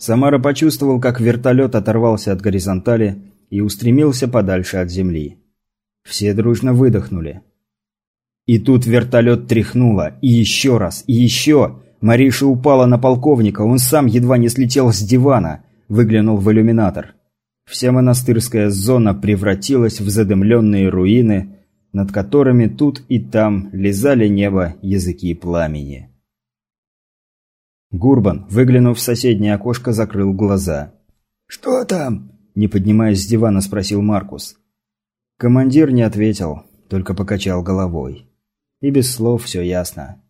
Самара почувствовал, как вертолет оторвался от горизонтали и устремился подальше от земли. Все дружно выдохнули. И тут вертолет тряхнуло, и еще раз, и еще. Мариша упала на полковника, он сам едва не слетел с дивана, выглянул в иллюминатор. Вся монастырская зона превратилась в задымленные руины, над которыми тут и там лизали небо языки пламени. Гурбан, выглянув в соседнее окошко, закрыл глаза. «Что там?» – не поднимаясь с дивана, спросил Маркус. Командир не ответил, только покачал головой. И без слов все ясно.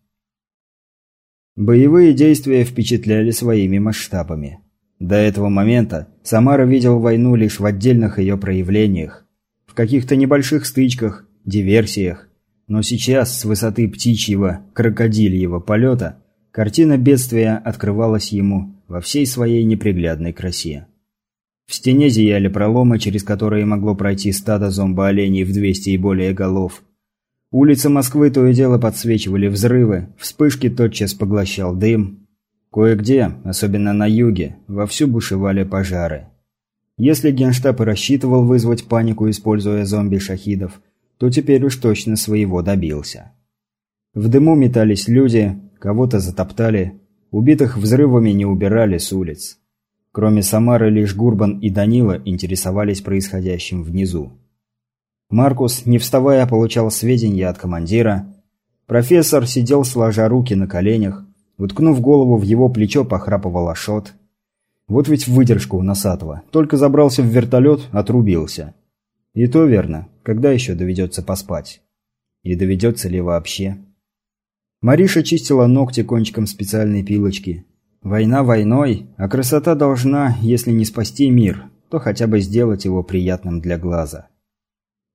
Боевые действия впечатляли своими масштабами. До этого момента Самара видел войну лишь в отдельных ее проявлениях, в каких-то небольших стычках, диверсиях. Но сейчас, с высоты птичьего, крокодильего полета, картина бедствия открывалась ему во всей своей неприглядной красе. В стене зияли проломы, через которые могло пройти стадо зомбо-оленей в 200 и более голов. Улицы Москвы то и дело подсвечивали взрывы, вспышки тотчас поглощал дым. Кое-где, особенно на юге, вовсю бушевали пожары. Если генштаб и рассчитывал вызвать панику, используя зомби-шахидов, то теперь уж точно своего добился. В дыму метались люди, кого-то затоптали, убитых взрывами не убирали с улиц. Кроме Самары, лишь Гурбан и Данила интересовались происходящим внизу. Маркус, не вставая, получал сведения от командира. Профессор сидел сложа руки на коленях, уткнув голову в его плечо, похрапывал Ашот. Вот ведь выдержка у Носатого. Только забрался в вертолет, отрубился. И то верно. Когда еще доведется поспать? И доведется ли вообще? Мариша чистила ногти кончиком специальной пилочки. Война войной, а красота должна, если не спасти мир, то хотя бы сделать его приятным для глаза.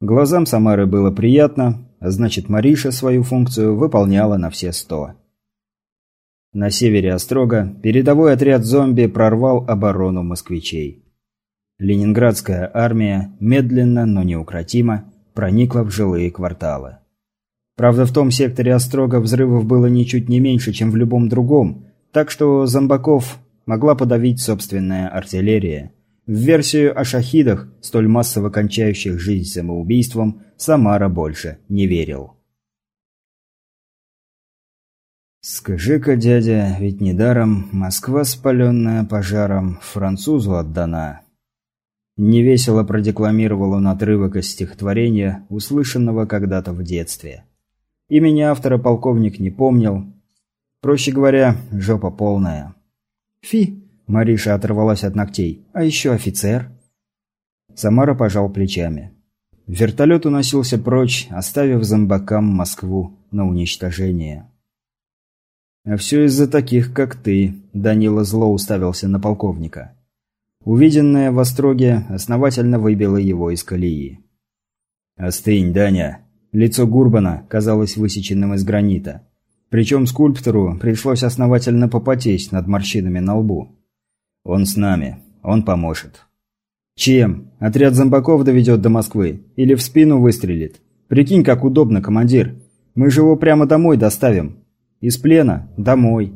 Глазам Самары было приятно, а значит Мариша свою функцию выполняла на все сто. На севере Острога передовой отряд зомби прорвал оборону москвичей. Ленинградская армия медленно, но неукротимо проникла в жилые кварталы. Правда, в том секторе Острога взрывов было ничуть не меньше, чем в любом другом, так что зомбаков могла подавить собственная артиллерия. В версию о шахидах, столь массово кончающих жизнь самоубийством, Самара больше не верил. «Скажи-ка, дядя, ведь недаром Москва, спаленная пожаром, французу отдана», Невесело продекламировал он отрывок из стихотворения, услышанного когда-то в детстве. Имени автора полковник не помнил. Проще говоря, жопа полная. «Фи!» – Мариша оторвалась от ногтей. «А еще офицер?» Самара пожал плечами. Вертолет уносился прочь, оставив зомбакам Москву на уничтожение. «А все из-за таких, как ты», – Данила зло уставился на полковника. Увиденное в Остроге основательно выбило его из колеи. «Остынь, Даня!» Лицо Гурбана казалось высеченным из гранита. Причем скульптору пришлось основательно попотеть над морщинами на лбу. «Он с нами. Он поможет». «Чем? Отряд зомбаков доведет до Москвы? Или в спину выстрелит? Прикинь, как удобно, командир. Мы же его прямо домой доставим. Из плена? Домой.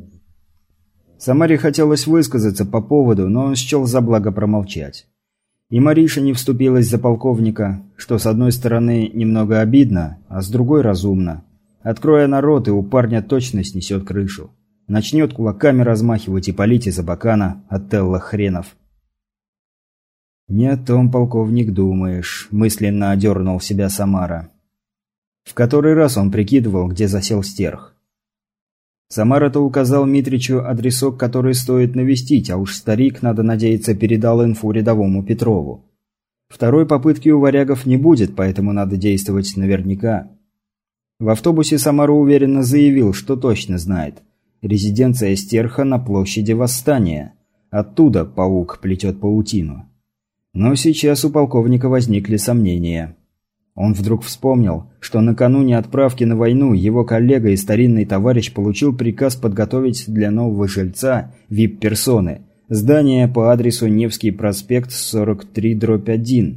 Самаре хотелось высказаться по поводу, но он счел за благо промолчать. И Мариша не вступилась за полковника, что с одной стороны немного обидно, а с другой разумно. Откроя народ, и у парня точно снесет крышу. Начнет кулаками размахивать и палить из Абакана от Телла хренов. «Не о том, полковник, думаешь», – мысленно одернул себя Самара. В который раз он прикидывал, где засел стерх. Самара-то указал Митричу адресок, который стоит навестить, а уж старик, надо надеяться, передал инфу рядовому Петрову. Второй попытки у варягов не будет, поэтому надо действовать наверняка. В автобусе Самара уверенно заявил, что точно знает. Резиденция Стерха на площади Восстания. Оттуда паук плетет паутину. Но сейчас у полковника возникли сомнения. Он вдруг вспомнил, что накануне отправки на войну его коллега и старинный товарищ получил приказ подготовить для нового жильца вип-персоны здание по адресу Невский проспект 43-1.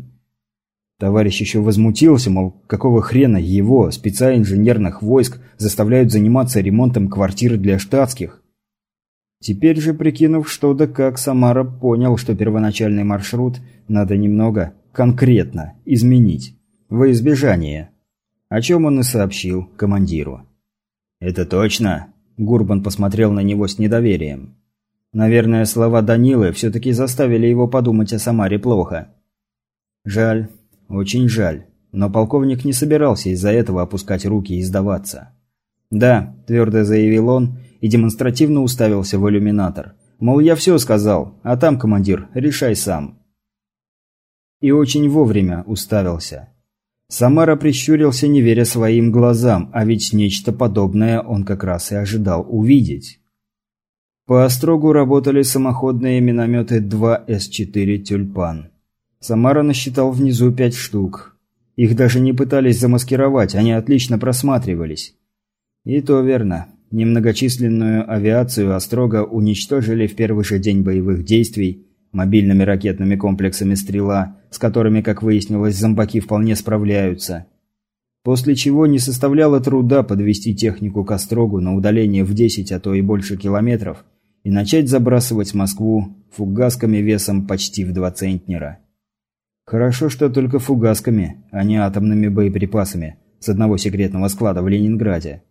Товарищ еще возмутился, мол, какого хрена его, спеца инженерных войск, заставляют заниматься ремонтом квартир для штатских. Теперь же, прикинув что да как, Самара понял, что первоначальный маршрут надо немного, конкретно, изменить. Во избежание. О чем он и сообщил командиру. «Это точно?» Гурбан посмотрел на него с недоверием. Наверное, слова Данилы все-таки заставили его подумать о Самаре плохо. Жаль, очень жаль. Но полковник не собирался из-за этого опускать руки и сдаваться. «Да», – твердо заявил он и демонстративно уставился в иллюминатор. Мол, я все сказал, а там, командир, решай сам. И очень вовремя уставился. Самара прищурился, не веря своим глазам, а ведь нечто подобное он как раз и ожидал увидеть. По острогу работали самоходные минометы 2С4 «Тюльпан». Самара насчитал внизу пять штук. Их даже не пытались замаскировать, они отлично просматривались. И то верно. Немногочисленную авиацию Острога уничтожили в первый же день боевых действий мобильными ракетными комплексами «Стрела», с которыми, как выяснилось, зомбаки вполне справляются. После чего не составляло труда подвести технику к Острогу на удаление в 10, а то и больше километров и начать забрасывать Москву фугасками весом почти в два центнера. Хорошо, что только фугасками, а не атомными боеприпасами с одного секретного склада в Ленинграде.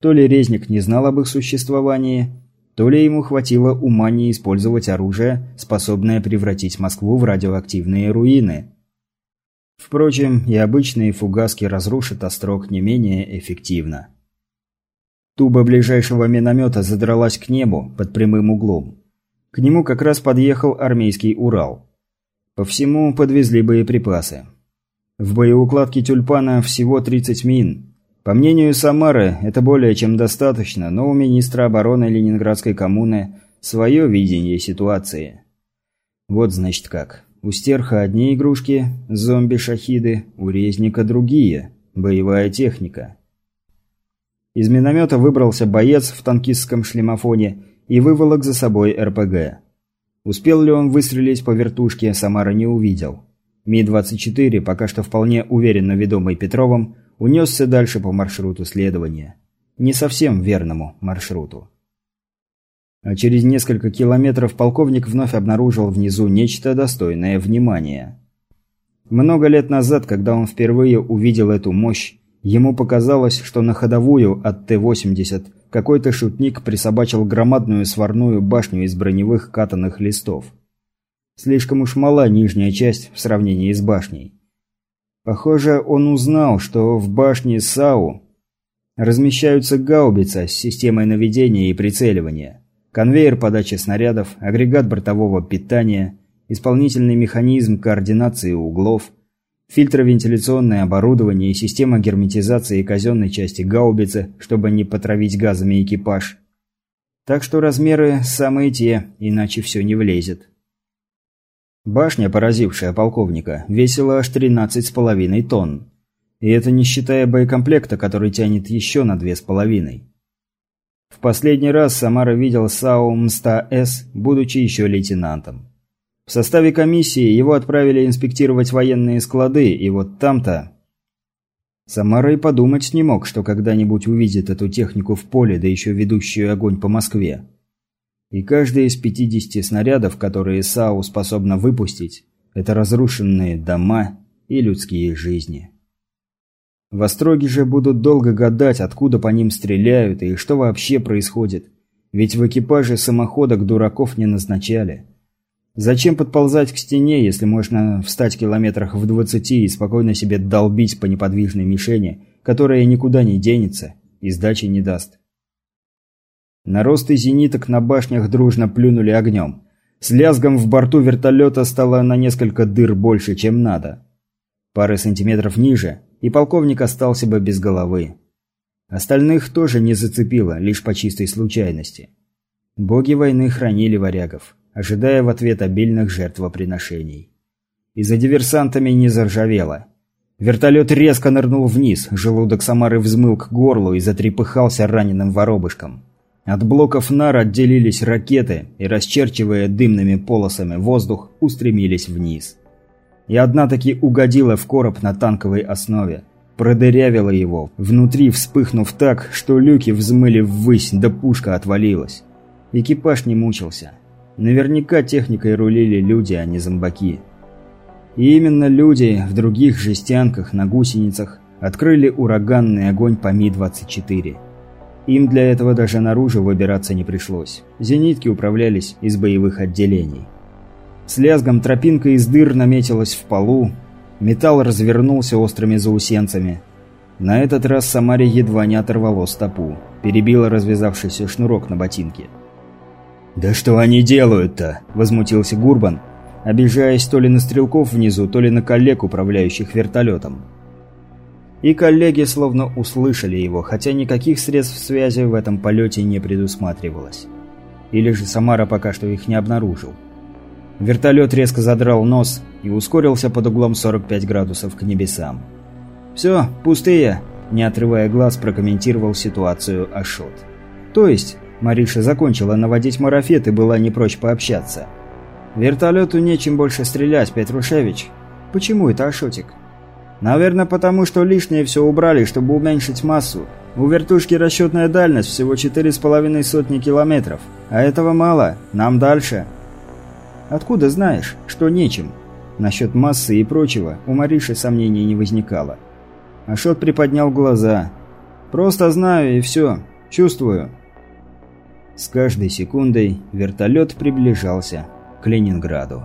То ли Резник не знал об их существовании, то ли ему хватило ума не использовать оружие, способное превратить Москву в радиоактивные руины. Впрочем, и обычные фугаски разрушат острог не менее эффективно. Туба ближайшего миномета задралась к небу под прямым углом. К нему как раз подъехал армейский Урал. По всему подвезли боеприпасы. В боеукладке тюльпана всего 30 мин, по мнению Самары, это более чем достаточно, но у министра обороны Ленинградской коммуны свое видение ситуации. Вот значит как. У стерха одни игрушки, зомби-шахиды, у резника другие, боевая техника. Из миномета выбрался боец в танкистском шлемофоне и выволок за собой РПГ. Успел ли он выстрелить по вертушке, Самара не увидел. Ми-24, пока что вполне уверенно ведомый Петровым, унесся дальше по маршруту следования. Не совсем верному маршруту. А через несколько километров полковник вновь обнаружил внизу нечто достойное внимания. Много лет назад, когда он впервые увидел эту мощь, ему показалось, что на ходовую от Т-80 какой-то шутник присобачил громадную сварную башню из броневых катанных листов. Слишком уж мала нижняя часть в сравнении с башней. Похоже, он узнал, что в башне САУ размещаются гаубица с системой наведения и прицеливания, конвейер подачи снарядов, агрегат бортового питания, исполнительный механизм координации углов, фильтровентиляционное оборудование и система герметизации казенной части гаубицы, чтобы не потравить газами экипаж. Так что размеры самые те, иначе все не влезет. Башня, поразившая полковника, весила аж 13,5 тонн. И это не считая боекомплекта, который тянет еще на две с половиной. В последний раз Самара видел САУ МСТА-С, будучи еще лейтенантом. В составе комиссии его отправили инспектировать военные склады, и вот там-то... Самара и подумать не мог, что когда-нибудь увидит эту технику в поле, да еще ведущую огонь по Москве. И каждый из 50 снарядов, которые САУ способна выпустить, это разрушенные дома и людские жизни. В Остроге же будут долго гадать, откуда по ним стреляют и что вообще происходит. Ведь в экипаже самоходок дураков не назначали. Зачем подползать к стене, если можно встать километрах в двадцати и спокойно себе долбить по неподвижной мишени, которая никуда не денется и сдачи не даст? Наросты зениток на башнях дружно плюнули огнем. С лязгом в борту вертолета стало на несколько дыр больше, чем надо. Пары сантиметров ниже, и полковник остался бы без головы. Остальных тоже не зацепило, лишь по чистой случайности. Боги войны хранили варягов, ожидая в ответ обильных жертвоприношений. И за диверсантами не заржавело. Вертолет резко нырнул вниз, желудок Самары взмыл к горлу и затрепыхался раненым воробышком. От блоков нар отделились ракеты и, расчерчивая дымными полосами воздух, устремились вниз. И одна таки угодила в короб на танковой основе. Продырявила его, внутри вспыхнув так, что люки взмыли ввысь, да пушка отвалилась. Экипаж не мучился. Наверняка техникой рулили люди, а не зомбаки. И именно люди в других жестянках на гусеницах открыли ураганный огонь по Ми-24. Им для этого даже наружу выбираться не пришлось. Зенитки управлялись из боевых отделений. С лязгом тропинка из дыр наметилась в полу, металл развернулся острыми заусенцами. На этот раз Самаре едва не оторвало стопу, перебила развязавшийся шнурок на ботинке. «Да что они делают-то?» – возмутился Гурбан, обижаясь то ли на стрелков внизу, то ли на коллег, управляющих вертолетом. И коллеги словно услышали его, хотя никаких средств связи в этом полете не предусматривалось. Или же Самара пока что их не обнаружил. Вертолет резко задрал нос и ускорился под углом 45 градусов к небесам. «Все, пустые!» – не отрывая глаз, прокомментировал ситуацию Ашот. «То есть, Мариша закончила наводить марафет и была не прочь пообщаться. Вертолету нечем больше стрелять, Петрушевич. Почему это Ашотик?» Наверное, потому что лишнее все убрали, чтобы уменьшить массу. У вертушки расчетная дальность всего четыре с половиной сотни километров. А этого мало. Нам дальше. Откуда знаешь, что нечем? Насчет массы и прочего у Мариши сомнений не возникало. Ашот приподнял глаза. «Просто знаю и все. Чувствую». С каждой секундой вертолет приближался к Ленинграду.